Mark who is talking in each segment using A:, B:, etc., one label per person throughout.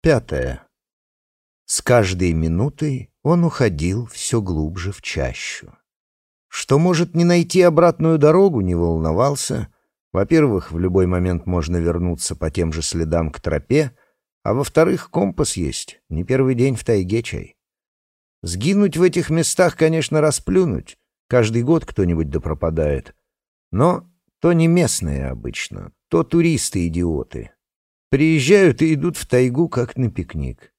A: Пятое. С каждой минутой он уходил все глубже в чащу. Что может не найти обратную дорогу, не волновался. Во-первых, в любой момент можно вернуться по тем же следам к тропе, а во-вторых, компас есть, не первый день в тайге чай. Сгинуть в этих местах, конечно, расплюнуть. Каждый год кто-нибудь да пропадает. Но то не местные обычно, то туристы-идиоты. Приезжают и идут в тайгу, как на пикник.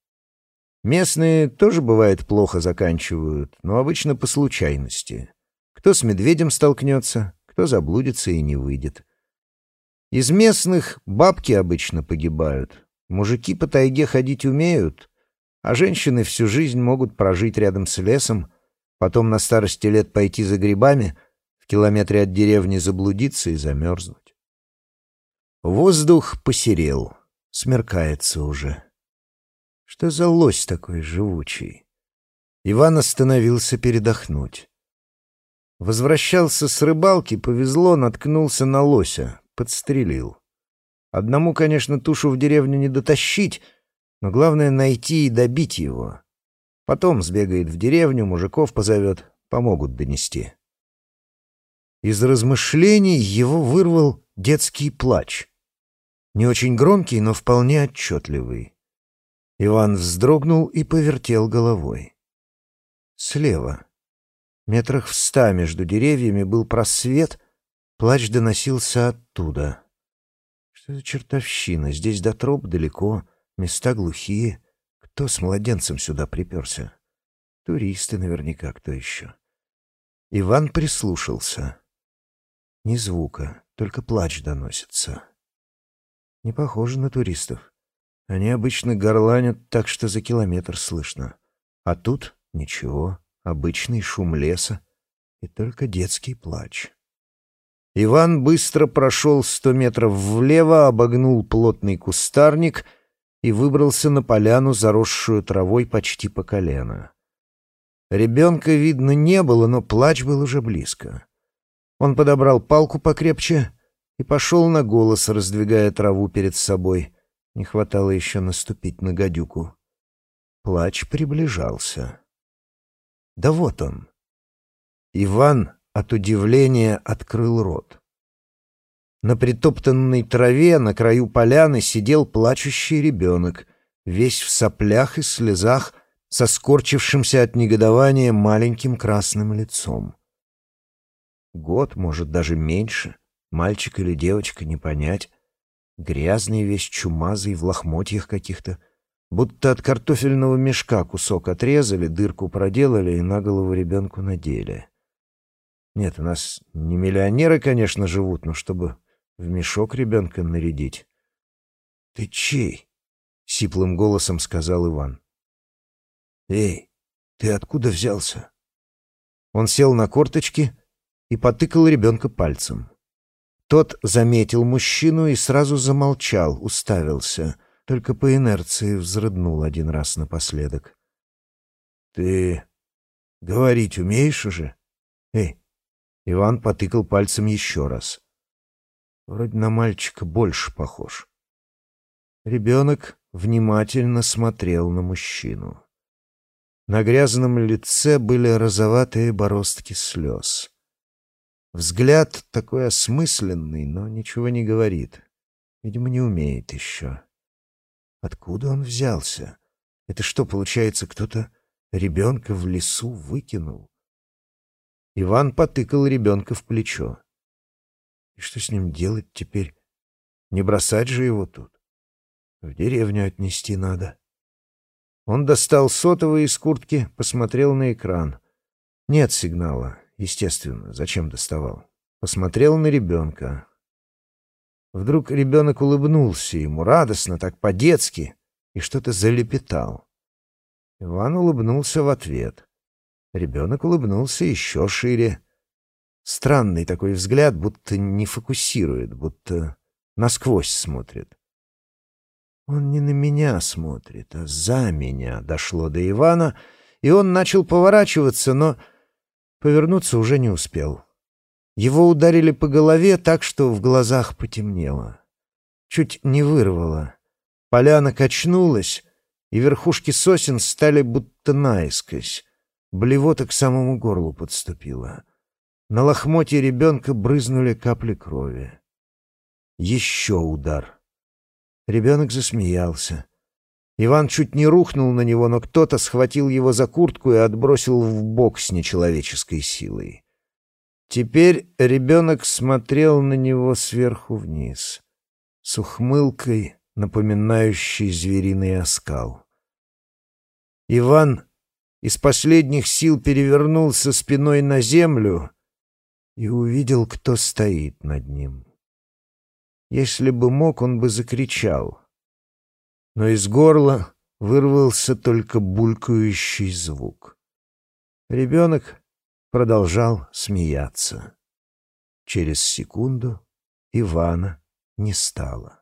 A: Местные тоже, бывает, плохо заканчивают, но обычно по случайности. Кто с медведем столкнется, кто заблудится и не выйдет. Из местных бабки обычно погибают. Мужики по тайге ходить умеют, а женщины всю жизнь могут прожить рядом с лесом, потом на старости лет пойти за грибами, в километре от деревни заблудиться и замерзнуть. Воздух посерел, смеркается уже. Что за лось такой живучий? Иван остановился передохнуть. Возвращался с рыбалки, повезло, наткнулся на лося, подстрелил. Одному, конечно, тушу в деревню не дотащить, но главное — найти и добить его. Потом сбегает в деревню, мужиков позовет, помогут донести. Из размышлений его вырвал детский плач. Не очень громкий, но вполне отчетливый. Иван вздрогнул и повертел головой. Слева, метрах в ста между деревьями, был просвет, плач доносился оттуда. Что за чертовщина? Здесь до троп далеко, места глухие. Кто с младенцем сюда приперся? Туристы наверняка, кто еще? Иван прислушался. Ни звука, только плач доносится. Не похоже на туристов. Они обычно горланят так, что за километр слышно. А тут ничего, обычный шум леса и только детский плач. Иван быстро прошел сто метров влево, обогнул плотный кустарник и выбрался на поляну, заросшую травой почти по колено. Ребенка видно не было, но плач был уже близко. Он подобрал палку покрепче и пошел на голос, раздвигая траву перед собой. Не хватало еще наступить на гадюку. Плач приближался. Да вот он. Иван от удивления открыл рот. На притоптанной траве на краю поляны сидел плачущий ребенок, весь в соплях и слезах, со скорчившимся от негодования маленьким красным лицом. Год, может, даже меньше, мальчик или девочка, не понять. Грязный весь, чумазый, в лохмотьях каких-то. Будто от картофельного мешка кусок отрезали, дырку проделали и на голову ребенку надели. Нет, у нас не миллионеры, конечно, живут, но чтобы в мешок ребенка нарядить. — Ты чей? — сиплым голосом сказал Иван. — Эй, ты откуда взялся? Он сел на корточки и потыкал ребенка пальцем. Тот заметил мужчину и сразу замолчал, уставился, только по инерции взрыднул один раз напоследок. — Ты говорить умеешь уже? Эй, Иван потыкал пальцем еще раз. Вроде на мальчика больше похож. Ребенок внимательно смотрел на мужчину. На грязном лице были розоватые бороздки слез. Взгляд такой осмысленный, но ничего не говорит. Видимо, не умеет еще. Откуда он взялся? Это что, получается, кто-то ребенка в лесу выкинул? Иван потыкал ребенка в плечо. И что с ним делать теперь? Не бросать же его тут. В деревню отнести надо. Он достал сотовый из куртки, посмотрел на экран. Нет сигнала, естественно, зачем доставал. Посмотрел на ребенка. Вдруг ребенок улыбнулся ему радостно, так по-детски, и что-то залепетал. Иван улыбнулся в ответ. Ребенок улыбнулся еще шире. Странный такой взгляд, будто не фокусирует, будто насквозь смотрит. Он не на меня смотрит, а за меня дошло до Ивана, и он начал поворачиваться, но повернуться уже не успел. Его ударили по голове так, что в глазах потемнело. Чуть не вырвало. Поляна качнулась, и верхушки сосен стали будто наискось. Блевота к самому горлу подступила. На лохмотье ребенка брызнули капли крови. Еще удар. Ребенок засмеялся. Иван чуть не рухнул на него, но кто-то схватил его за куртку и отбросил в бок с нечеловеческой силой. Теперь ребенок смотрел на него сверху вниз, с ухмылкой, напоминающей звериный оскал. Иван из последних сил перевернулся спиной на землю и увидел, кто стоит над ним. Если бы мог, он бы закричал. Но из горла вырвался только булькающий звук. Ребенок продолжал смеяться. Через секунду Ивана не стало.